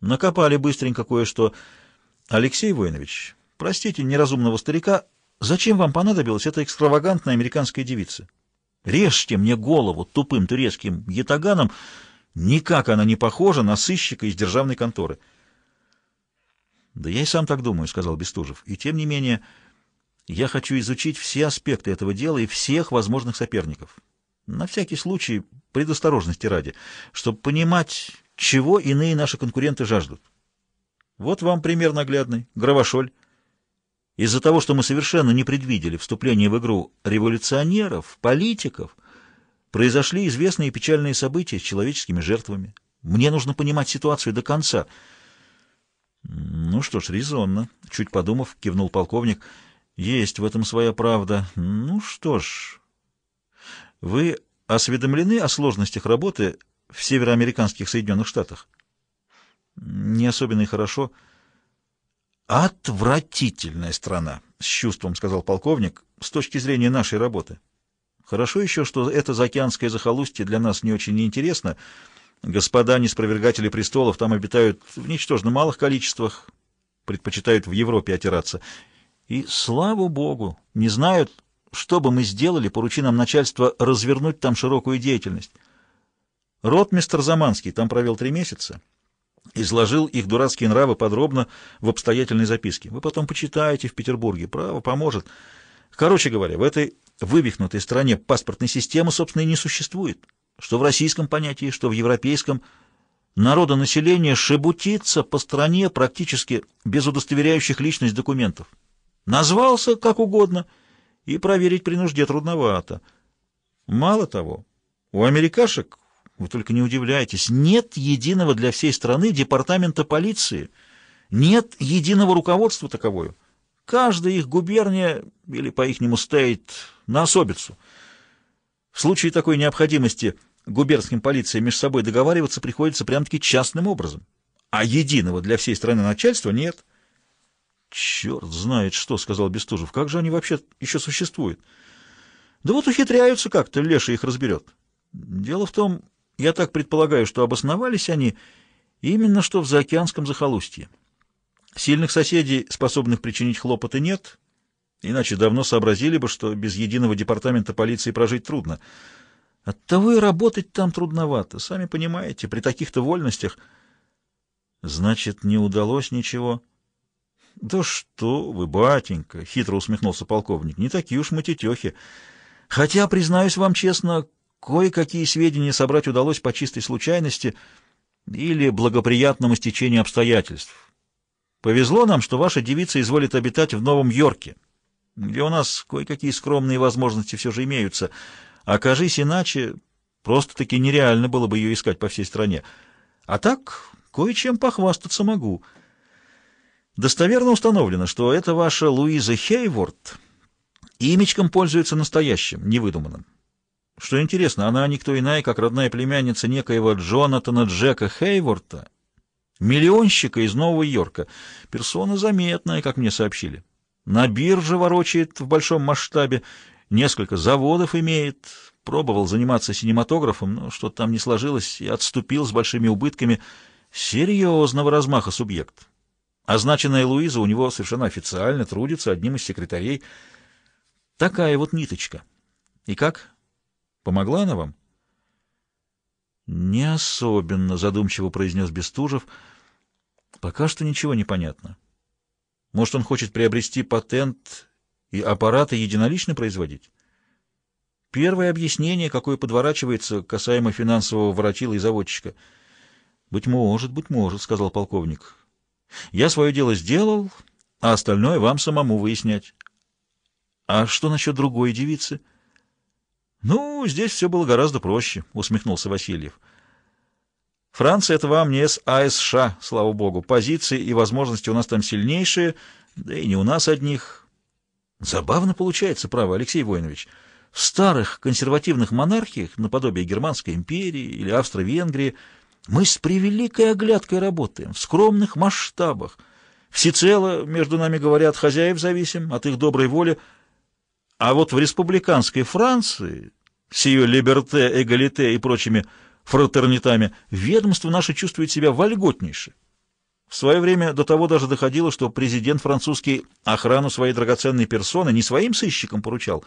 Накопали быстренько кое-что. Алексей Воинович, простите неразумного старика, зачем вам понадобилась эта экстравагантная американская девица? Режьте мне голову тупым турецким ятаганом, никак она не похожа на сыщика из державной конторы. Да я и сам так думаю, — сказал Бестужев. И тем не менее, я хочу изучить все аспекты этого дела и всех возможных соперников. На всякий случай, предосторожности ради, чтобы понимать, чего иные наши конкуренты жаждут. Вот вам пример наглядный. Гравошоль. Из-за того, что мы совершенно не предвидели вступление в игру революционеров, политиков, произошли известные печальные события с человеческими жертвами. Мне нужно понимать ситуацию до конца. Ну что ж, резонно. Чуть подумав, кивнул полковник. Есть в этом своя правда. Ну что ж... Вы осведомлены о сложностях работы в североамериканских Соединенных Штатах? Не особенно и хорошо. Отвратительная страна, с чувством сказал полковник, с точки зрения нашей работы. Хорошо еще, что это заокеанское захолустье для нас не очень интересно. Господа неспровергатели престолов там обитают в ничтожно малых количествах, предпочитают в Европе отираться. И, слава богу, не знают, что бы мы сделали, поручи нам начальство развернуть там широкую деятельность. Ротмистр Заманский там провел три месяца, изложил их дурацкие нравы подробно в обстоятельной записке. Вы потом почитаете в Петербурге, право поможет. Короче говоря, в этой вывихнутой стране паспортной системы, собственно, и не существует. Что в российском понятии, что в европейском. Народонаселение шебутится по стране практически без удостоверяющих личность документов. Назвался как угодно, и проверить при нужде трудновато. Мало того, у америкашек вы только не удивляйтесь, нет единого для всей страны департамента полиции, нет единого руководства таковое. Каждая их губерния, или по-ихнему стейт, на особицу. В случае такой необходимости губернским полициям между собой договариваться приходится прям-таки частным образом. А единого для всей страны начальства нет. «Черт знает что», — сказал Бестужев. «Как же они вообще еще существуют?» «Да вот ухитряются как-то, Леша их разберет. Дело в том, я так предполагаю, что обосновались они именно что в заокеанском захолустье. Сильных соседей, способных причинить хлопоты, нет, иначе давно сообразили бы, что без единого департамента полиции прожить трудно. Оттого и работать там трудновато, сами понимаете, при таких-то вольностях. Значит, не удалось ничего. Да что вы, батенька, хитро усмехнулся полковник, не такие уж мы тетехи. Хотя, признаюсь вам честно, Кое-какие сведения собрать удалось по чистой случайности или благоприятному стечению обстоятельств. Повезло нам, что ваша девица изволит обитать в Новом Йорке, где у нас кое-какие скромные возможности все же имеются. Окажись иначе, просто-таки нереально было бы ее искать по всей стране. А так, кое-чем похвастаться могу. Достоверно установлено, что это ваша Луиза Хейворд имечком пользуется настоящим, невыдуманным. Что интересно, она никто иная, как родная племянница некоего Джонатана Джека Хейворта, миллионщика из Нового Йорка. Персона заметная, как мне сообщили. На бирже ворочает в большом масштабе, несколько заводов имеет, пробовал заниматься синематографом, но что-то там не сложилось, и отступил с большими убытками. Серьезного размаха субъект. Означенная Луиза у него совершенно официально трудится одним из секретарей. Такая вот ниточка. И как? Помогла она вам? Не особенно, задумчиво произнес Бестужев. Пока что ничего не понятно. Может, он хочет приобрести патент и аппараты единолично производить? Первое объяснение, какое подворачивается касаемо финансового воротила и заводчика. «Быть может, быть может», — сказал полковник. «Я свое дело сделал, а остальное вам самому выяснять». «А что насчет другой девицы?» «Ну, здесь все было гораздо проще», — усмехнулся Васильев. «Франция — это вам не САСШ, слава богу. Позиции и возможности у нас там сильнейшие, да и не у нас одних. Забавно получается, право, Алексей Воинович. В старых консервативных монархиях, наподобие Германской империи или Австро-Венгрии, мы с превеликой оглядкой работаем, в скромных масштабах. Всецело, между нами говорят, хозяев зависим от их доброй воли, а вот в республиканской Франции, с ее либерте, эгалите и прочими фратернитами, ведомство наше чувствует себя вольготнейше. В свое время до того даже доходило, что президент французский охрану своей драгоценной персоны не своим сыщикам поручал,